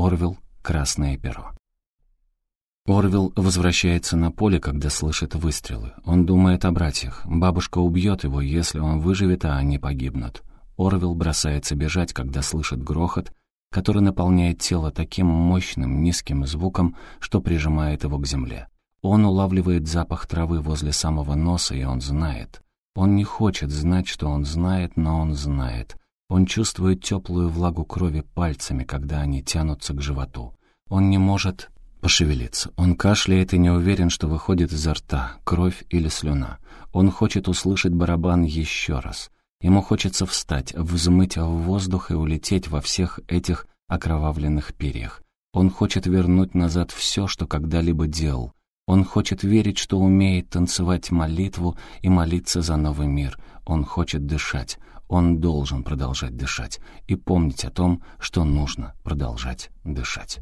Орвел «Красное перо». Орвел возвращается на поле, когда слышит выстрелы. Он думает о братьях. Бабушка убьет его, если он выживет, а они погибнут. Орвел бросается бежать, когда слышит грохот, который наполняет тело таким мощным низким звуком, что прижимает его к земле. Он улавливает запах травы возле самого носа, и он знает. Он не хочет знать, что он знает, но он знает. Он чувствует теплую влагу крови пальцами, когда они тянутся к животу. Он не может пошевелиться. Он кашляет и не уверен, что выходит изо рта, кровь или слюна. Он хочет услышать барабан еще раз. Ему хочется встать, взмыть в воздух и улететь во всех этих окровавленных перьях. Он хочет вернуть назад все, что когда-либо делал. Он хочет верить, что умеет танцевать молитву и молиться за новый мир. Он хочет дышать. Он должен продолжать дышать и помнить о том, что нужно продолжать дышать.